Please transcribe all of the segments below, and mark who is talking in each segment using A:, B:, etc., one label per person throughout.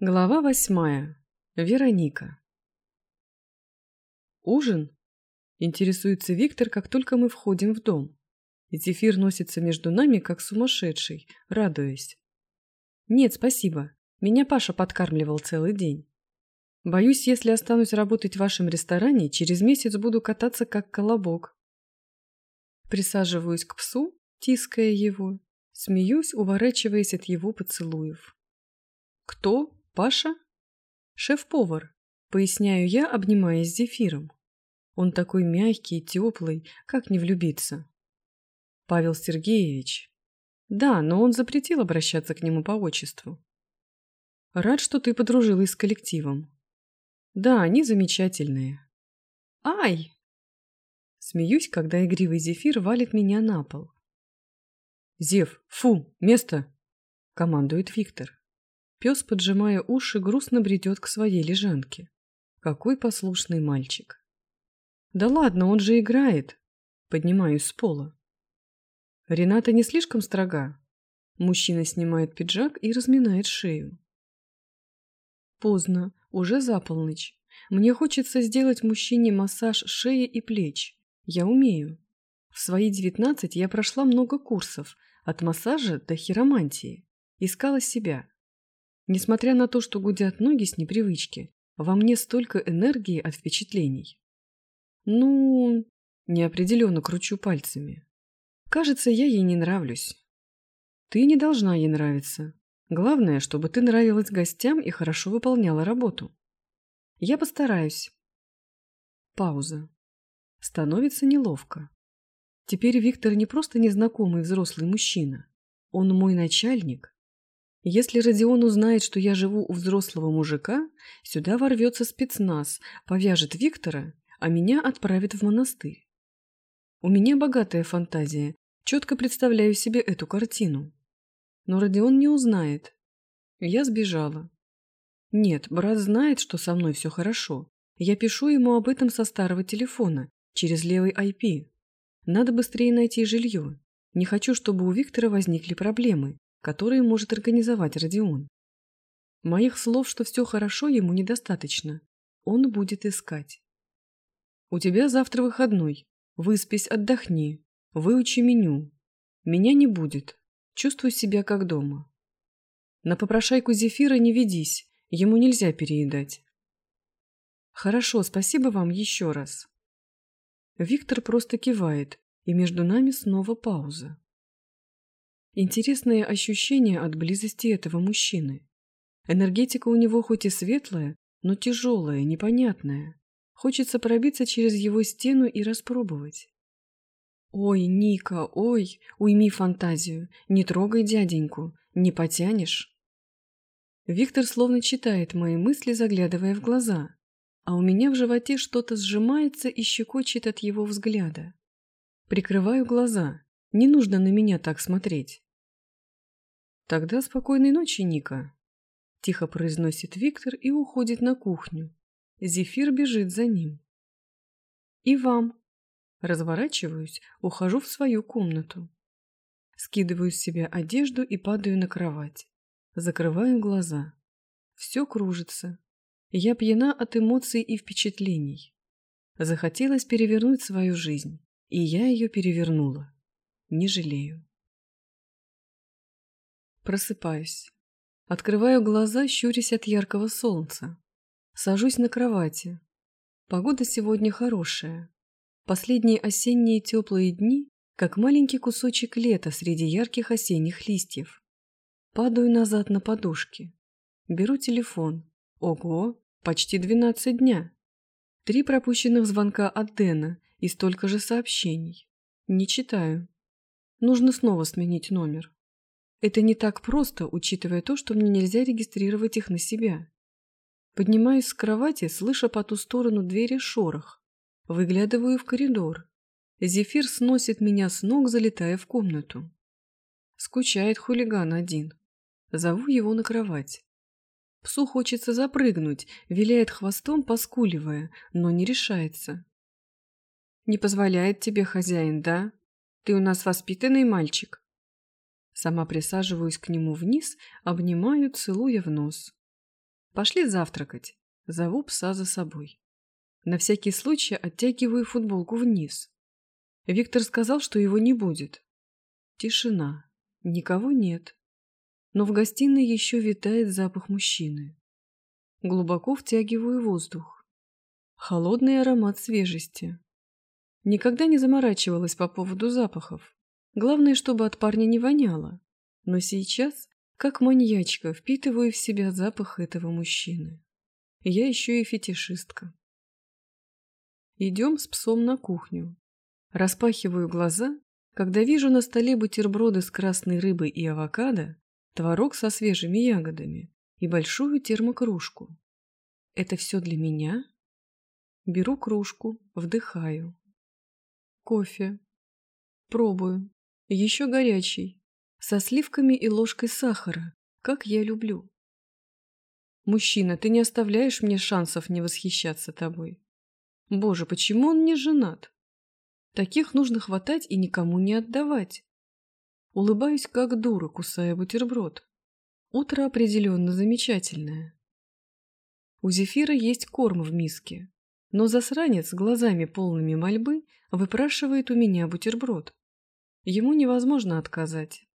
A: Глава восьмая. Вероника. «Ужин?» – интересуется Виктор, как только мы входим в дом. Зефир носится между нами, как сумасшедший, радуясь. «Нет, спасибо. Меня Паша подкармливал целый день. Боюсь, если останусь работать в вашем ресторане, через месяц буду кататься, как колобок». Присаживаюсь к псу, тиская его, смеюсь, уворачиваясь от его поцелуев. «Кто?» Паша? Шеф-повар, поясняю я, обнимаясь с зефиром. Он такой мягкий, теплый, как не влюбиться. Павел Сергеевич. Да, но он запретил обращаться к нему по отчеству. Рад, что ты подружилась с коллективом. Да, они замечательные. Ай! Смеюсь, когда игривый зефир валит меня на пол. Зев, фу, место! Командует Виктор. Пес, поджимая уши, грустно бредет к своей лежанке. Какой послушный мальчик. Да ладно, он же играет. Поднимаюсь с пола. Рената не слишком строга. Мужчина снимает пиджак и разминает шею. Поздно, уже за полночь. Мне хочется сделать мужчине массаж шеи и плеч. Я умею. В свои девятнадцать я прошла много курсов, от массажа до хиромантии. Искала себя. Несмотря на то, что гудят ноги с непривычки, во мне столько энергии от впечатлений. Ну, неопределенно кручу пальцами. Кажется, я ей не нравлюсь. Ты не должна ей нравиться. Главное, чтобы ты нравилась гостям и хорошо выполняла работу. Я постараюсь. Пауза. Становится неловко. Теперь Виктор не просто незнакомый взрослый мужчина. Он мой начальник, если Родион узнает, что я живу у взрослого мужика, сюда ворвется спецназ, повяжет Виктора, а меня отправит в монастырь. У меня богатая фантазия, четко представляю себе эту картину. Но Родион не узнает. Я сбежала. Нет, брат знает, что со мной все хорошо. Я пишу ему об этом со старого телефона, через левый IP. Надо быстрее найти жилье. Не хочу, чтобы у Виктора возникли проблемы которые может организовать Родион. Моих слов, что все хорошо, ему недостаточно. Он будет искать. У тебя завтра выходной. Выспись, отдохни. Выучи меню. Меня не будет. Чувствуй себя как дома. На попрошайку Зефира не ведись. Ему нельзя переедать. Хорошо, спасибо вам еще раз. Виктор просто кивает, и между нами снова пауза. Интересное ощущение от близости этого мужчины. Энергетика у него хоть и светлая, но тяжелая, непонятная. Хочется пробиться через его стену и распробовать. «Ой, Ника, ой, уйми фантазию, не трогай дяденьку, не потянешь». Виктор словно читает мои мысли, заглядывая в глаза, а у меня в животе что-то сжимается и щекочет от его взгляда. Прикрываю глаза, не нужно на меня так смотреть. «Тогда спокойной ночи, Ника», – тихо произносит Виктор и уходит на кухню. Зефир бежит за ним. «И вам». Разворачиваюсь, ухожу в свою комнату. Скидываю с себя одежду и падаю на кровать. Закрываю глаза. Все кружится. Я пьяна от эмоций и впечатлений. Захотелось перевернуть свою жизнь, и я ее перевернула. Не жалею. Просыпаюсь. Открываю глаза, щурясь от яркого солнца. Сажусь на кровати. Погода сегодня хорошая. Последние осенние теплые дни, как маленький кусочек лета среди ярких осенних листьев. Падаю назад на подушки. Беру телефон. Ого, почти 12 дня. Три пропущенных звонка от Дэна и столько же сообщений. Не читаю. Нужно снова сменить номер. Это не так просто, учитывая то, что мне нельзя регистрировать их на себя. Поднимаюсь с кровати, слыша по ту сторону двери шорох. Выглядываю в коридор. Зефир сносит меня с ног, залетая в комнату. Скучает хулиган один. Зову его на кровать. Псу хочется запрыгнуть, виляет хвостом, поскуливая, но не решается. «Не позволяет тебе хозяин, да? Ты у нас воспитанный мальчик?» Сама присаживаюсь к нему вниз, обнимаю, целуя в нос. Пошли завтракать. Зову пса за собой. На всякий случай оттягиваю футболку вниз. Виктор сказал, что его не будет. Тишина. Никого нет. Но в гостиной еще витает запах мужчины. Глубоко втягиваю воздух. Холодный аромат свежести. Никогда не заморачивалась по поводу запахов. Главное, чтобы от парня не воняло. Но сейчас, как маньячка, впитываю в себя запах этого мужчины. Я еще и фетишистка. Идем с псом на кухню. Распахиваю глаза, когда вижу на столе бутерброды с красной рыбой и авокадо, творог со свежими ягодами и большую термокружку. Это все для меня? Беру кружку, вдыхаю. Кофе. Пробую. Еще горячий. Со сливками и ложкой сахара, как я люблю. Мужчина, ты не оставляешь мне шансов не восхищаться тобой. Боже, почему он не женат? Таких нужно хватать и никому не отдавать. Улыбаюсь, как дура, кусая бутерброд. Утро определенно замечательное. У Зефира есть корм в миске, но засранец глазами полными мольбы выпрашивает у меня бутерброд. Ему невозможно отказать.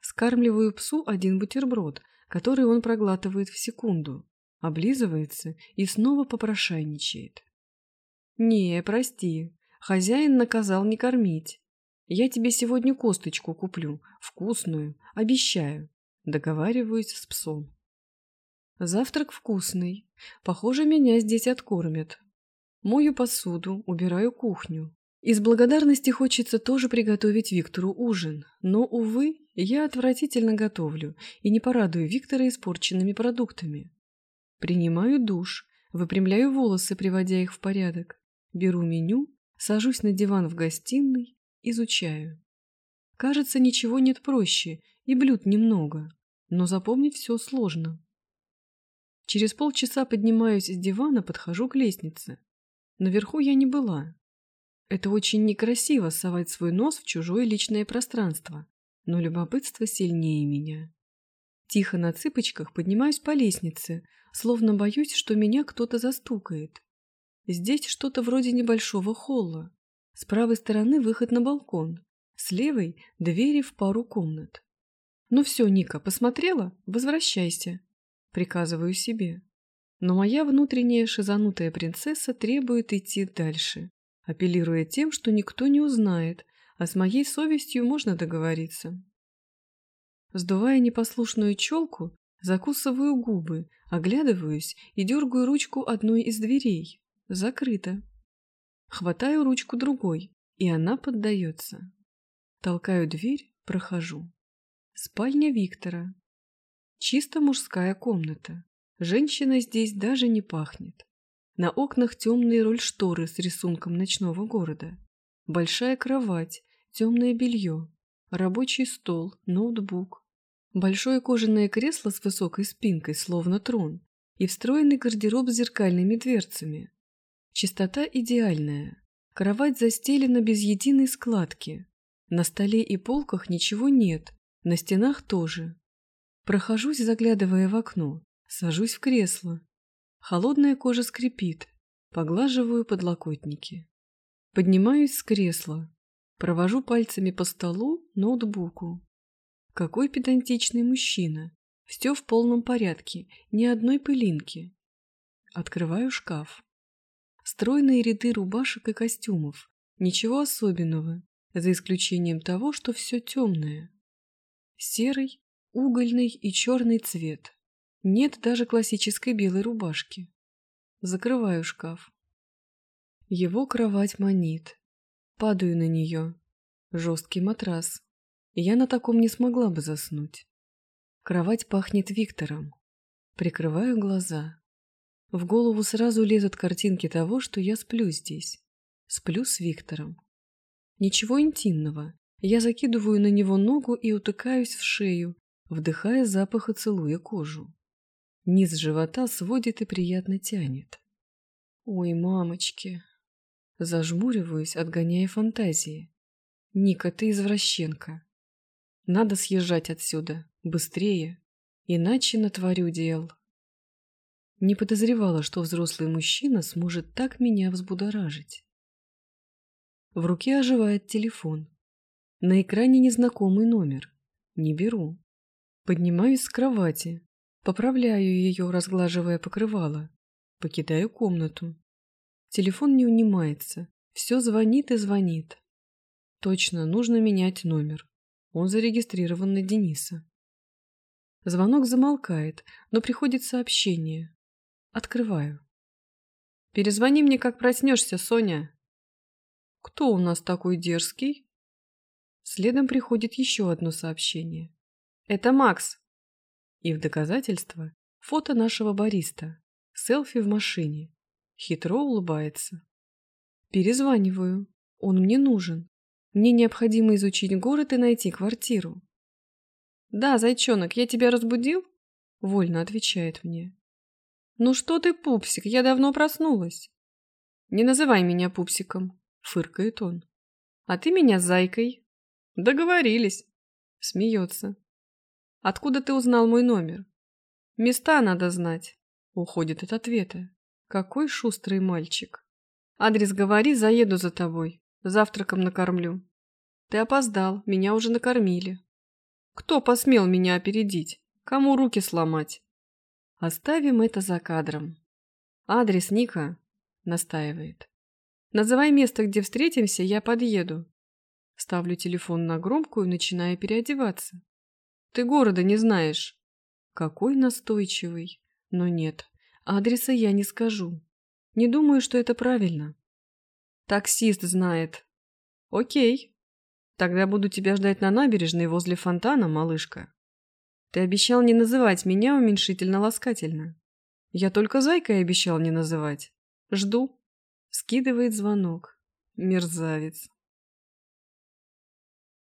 A: Скармливаю псу один бутерброд, который он проглатывает в секунду, облизывается и снова попрошайничает. «Не, прости, хозяин наказал не кормить. Я тебе сегодня косточку куплю, вкусную, обещаю». Договариваюсь с псом. Завтрак вкусный. Похоже, меня здесь откормят. Мою посуду, убираю кухню. Из благодарности хочется тоже приготовить Виктору ужин, но, увы, я отвратительно готовлю и не порадую Виктора испорченными продуктами. Принимаю душ, выпрямляю волосы, приводя их в порядок, беру меню, сажусь на диван в гостиной, изучаю. Кажется, ничего нет проще, и блюд немного, но запомнить все сложно. Через полчаса поднимаюсь с дивана, подхожу к лестнице. Наверху я не была, это очень некрасиво совать свой нос в чужое личное пространство, но любопытство сильнее меня. Тихо на цыпочках поднимаюсь по лестнице, словно боюсь, что меня кто-то застукает. Здесь что-то вроде небольшого холла. С правой стороны выход на балкон, с левой – двери в пару комнат. «Ну все, Ника, посмотрела? Возвращайся», – приказываю себе. Но моя внутренняя шизанутая принцесса требует идти дальше апеллируя тем, что никто не узнает, а с моей совестью можно договориться. Сдувая непослушную челку, закусываю губы, оглядываюсь и дергаю ручку одной из дверей. Закрыто. Хватаю ручку другой, и она поддается. Толкаю дверь, прохожу. Спальня Виктора. Чисто мужская комната. Женщина здесь даже не пахнет. На окнах темные роль-шторы с рисунком ночного города. Большая кровать, темное белье, рабочий стол, ноутбук. Большое кожаное кресло с высокой спинкой, словно трон, и встроенный гардероб с зеркальными дверцами. Чистота идеальная. Кровать застелена без единой складки. На столе и полках ничего нет, на стенах тоже. Прохожусь, заглядывая в окно, сажусь в кресло, Холодная кожа скрипит. Поглаживаю подлокотники. Поднимаюсь с кресла. Провожу пальцами по столу, ноутбуку. Какой педантичный мужчина. Все в полном порядке, ни одной пылинки. Открываю шкаф. Стройные ряды рубашек и костюмов. Ничего особенного, за исключением того, что все темное. Серый, угольный и черный цвет. Нет даже классической белой рубашки. Закрываю шкаф. Его кровать манит. Падаю на нее. Жесткий матрас. Я на таком не смогла бы заснуть. Кровать пахнет Виктором. Прикрываю глаза. В голову сразу лезут картинки того, что я сплю здесь. Сплю с Виктором. Ничего интимного. Я закидываю на него ногу и утыкаюсь в шею, вдыхая запах и целуя кожу. Низ живота сводит и приятно тянет. Ой, мамочки. Зажмуриваюсь, отгоняя фантазии. Ника, ты извращенка. Надо съезжать отсюда, быстрее, иначе натворю дел. Не подозревала, что взрослый мужчина сможет так меня взбудоражить. В руке оживает телефон. На экране незнакомый номер. Не беру. Поднимаюсь с кровати. Поправляю ее, разглаживая покрывало. Покидаю комнату. Телефон не унимается. Все звонит и звонит. Точно, нужно менять номер. Он зарегистрирован на Дениса. Звонок замолкает, но приходит сообщение. Открываю. «Перезвони мне, как проснешься, Соня». «Кто у нас такой дерзкий?» Следом приходит еще одно сообщение. «Это Макс». И в доказательство фото нашего бариста. Селфи в машине. Хитро улыбается. Перезваниваю. Он мне нужен. Мне необходимо изучить город и найти квартиру. «Да, зайчонок, я тебя разбудил?» Вольно отвечает мне. «Ну что ты, пупсик, я давно проснулась». «Не называй меня пупсиком», — фыркает он. «А ты меня зайкой». «Договорились», — смеется. «Откуда ты узнал мой номер?» «Места надо знать», — уходит от ответа. «Какой шустрый мальчик». «Адрес говори, заеду за тобой. Завтраком накормлю». «Ты опоздал, меня уже накормили». Кто посмел меня опередить? Кому руки сломать? Оставим это за кадром. Адрес Ника настаивает. Называй место, где встретимся, я подъеду. Ставлю телефон на громкую, начиная переодеваться. Ты города не знаешь. Какой настойчивый. Но нет, адреса я не скажу. Не думаю, что это правильно. Таксист знает. Окей, Тогда буду тебя ждать на набережной возле фонтана, малышка. Ты обещал не называть меня уменьшительно-ласкательно. Я только зайкой обещал не называть. Жду. Скидывает звонок. Мерзавец.